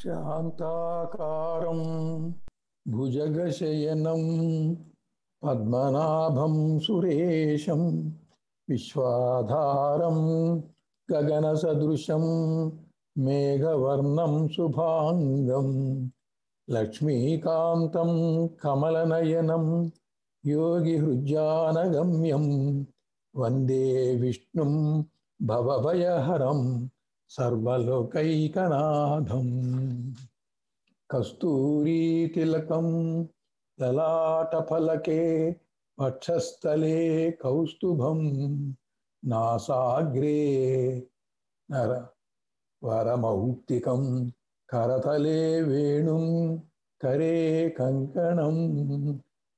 शान्ताकारं भुजगशयनं पद्मनाभं सुरेशं विश्वाधारं गगनसदृशं मेघवर्णं शुभाङ्गं लक्ष्मीकान्तं कमलनयनं योगिहृज्जानगम्यं वंदे विष्णुं भवभयहरम् सर्वलोकैकनाथं कस्तूरीतिलकं ललाटफलके, वक्षस्थले कौस्तुभम। नासाग्रे नर, वरमौक्तिकं, करतले करे कंकण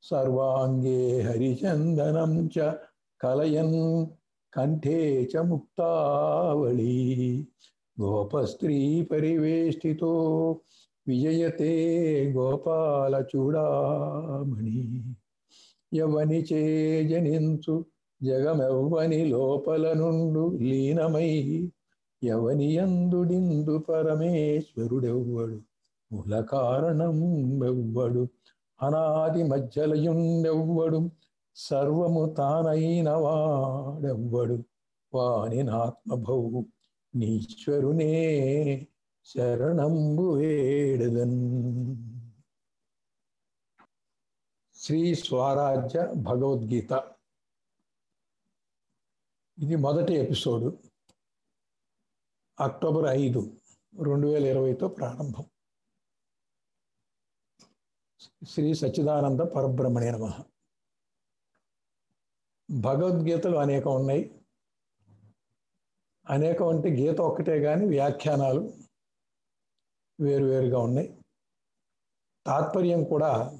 सर्वांगे हरिचंदनम च कलयन। కంఠే చ ముక్తావళి. గోపస్త్రీ పరివేష్టితో విజయతే గోపాల చూడామణి. యవని చే జనించు జగమెవ్వని లోపల నుండు లీనమై ఎవని అందుడిందు పరమేశ్వరుడెవ్వడు. మూల కారణం ఎవ్వడు. అనాది మధ్యలయుండెవ్వడు. సర్వము తానైన వాడెవ్వడు. వాని నాత్మభౌ నీశ్వరునే శరణంబు వేడదన్. శ్రీ స్వరాజ్య భగవద్గీత. ఇది మొదటి ఎపిసోడు. అక్టోబర్ ఐదు రెండు వేల ఇరవైతో ప్రారంభం. శ్రీ సచ్చిదానంద పరబ్రహ్మణే నమ. భగవద్గీతలు అనేకం ఉన్నాయి. అనేకం అంటే గీత ఒక్కటే కానీ వ్యాఖ్యానాలు వేరువేరుగా ఉన్నాయి. తాత్పర్యం కూడా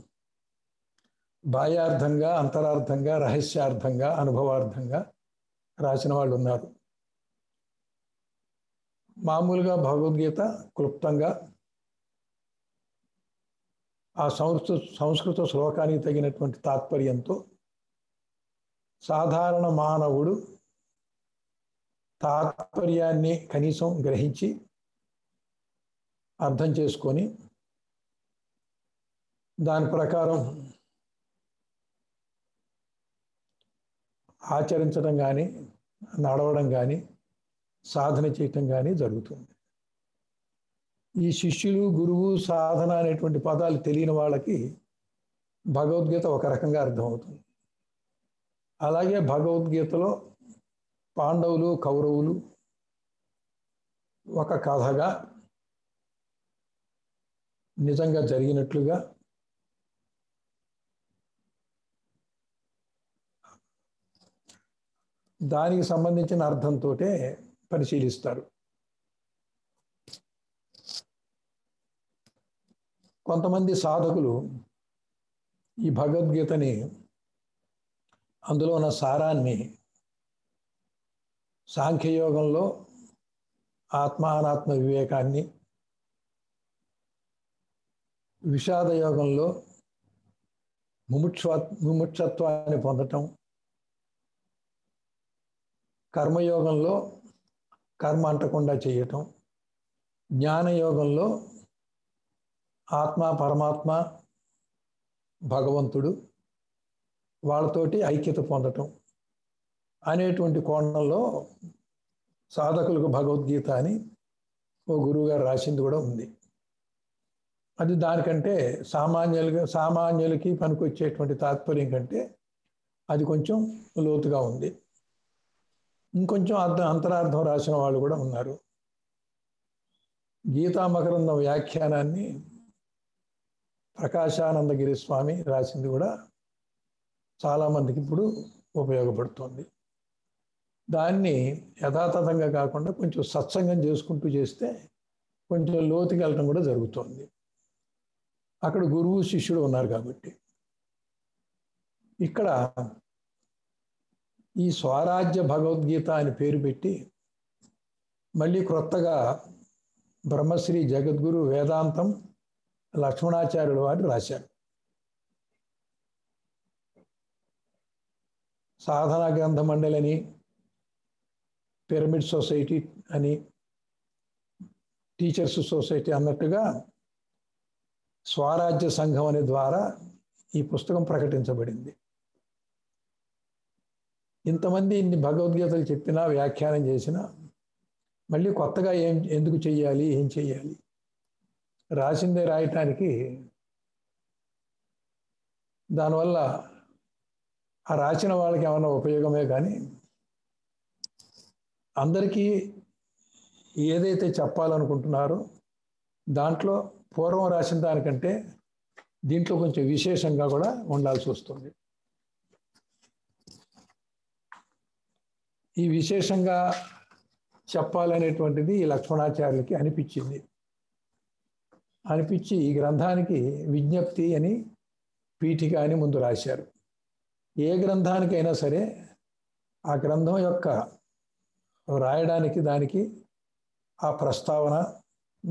బాహ్యార్థంగా అంతరార్థంగా రహస్యార్థంగా అనుభవార్థంగా రాసిన వాళ్ళు ఉన్నారు. మామూలుగా భగవద్గీత క్లుప్తంగా ఆ సంస్కృత సంస్కృత శ్లోకానికి తగినటువంటి తాత్పర్యంతో సాధారణ మానవుడు తాత్పర్యాన్ని కనీసం గ్రహించి అర్థం చేసుకొని దాని ప్రకారం ఆచరించడం కానీ నడవడం కానీ సాధన చేయటం కానీ జరుగుతుంది. ఈ శిష్యులు గురువు సాధన అనేటువంటి పదాలు తెలియని వాళ్ళకి భగవద్గీత ఒక రకంగా అర్థమవుతుంది. అలాగే భగవద్గీతలో పాండవులు కౌరవులు ఒక కథగా నిజంగా జరిగినట్లుగా దానికి సంబంధించిన అర్థంతో పరిశీలిస్తారు. కొంతమంది సాధకులు ఈ భగవద్గీతని అందులో ఉన్న సారాన్ని సాంఖ్యయోగంలో ఆత్మ అనాత్మ వివేకాన్ని విషాద యోగంలో ముముక్ష ముముక్షత్వాన్ని పొందటం కర్మయోగంలో కర్మ అంటకుండా చేయటం జ్ఞానయోగంలో ఆత్మ పరమాత్మ భగవంతుడు వాళ్ళతోటి ఐక్యత పొందటం అనేటువంటి కోణంలో సాధకులకు భగవద్గీత అని ఓ గురువుగారు రాసింది కూడా ఉంది. అది దానికంటే సామాన్యులుగా సామాన్యులకి పనికొచ్చేటువంటి తాత్పర్యం కంటే అది కొంచెం లోతుగా ఉంది. ఇంకొంచెం అర్థం అంతరార్థం రాసిన వాళ్ళు కూడా ఉన్నారు. గీతా మకరందం వ్యాఖ్యానాన్ని ప్రకాశానందగిరి స్వామి రాసింది కూడా చాలామందికి ఇప్పుడు ఉపయోగపడుతుంది. దాన్ని యథాతథంగా కాకుండా కొంచెం సత్సంగం చేసుకుంటూ చేస్తే కొంచెం లోతుకి వెళ్ళటం కూడా జరుగుతుంది. అక్కడ గురువు శిష్యుడు ఉన్నారు కాబట్టి. ఇక్కడ ఈ స్వరాజ్య భగవద్గీత అని పేరు పెట్టి మళ్ళీ క్రొత్తగా బ్రహ్మశ్రీ జగద్గురు వేదాంతం లక్ష్మణాచార్యుడు వారు రాశారు. సాధనా గ్రంథ మండలి అని పిరమిడ్ సొసైటీ అని టీచర్స్ సొసైటీ అన్నట్టుగా స్వరాజ్య సంఘం అనే ద్వారా ఈ పుస్తకం ప్రకటించబడింది. ఇంతమంది ఇన్ని భగవద్గీతలు చెప్పినా వ్యాఖ్యానం చేసినా మళ్ళీ కొత్తగా ఏం ఎందుకు చెయ్యాలి ఏం చెయ్యాలి? రాసిందే రాయటానికి దానివల్ల ఆ రాసిన వాళ్ళకి ఏమైనా ఉపయోగమే కానీ అందరికీ ఏదైతే చెప్పాలనుకుంటున్నారో దాంట్లో పూర్వం రాసిన దానికంటే దీంట్లో కొంచెం విశేషంగా కూడా ఉండాల్సి వస్తుంది. ఈ విశేషంగా చెప్పాలనేటువంటిది ఈ లక్ష్మణాచార్యులకి అనిపించింది. అనిపించి ఈ గ్రంథానికి విజ్ఞప్తి అని పీఠిక అని ముందు రాశారు. ఏ గ్రంథానికైనా సరే ఆ గ్రంథం యొక్క రాయడానికి దానికి ఆ ప్రస్తావన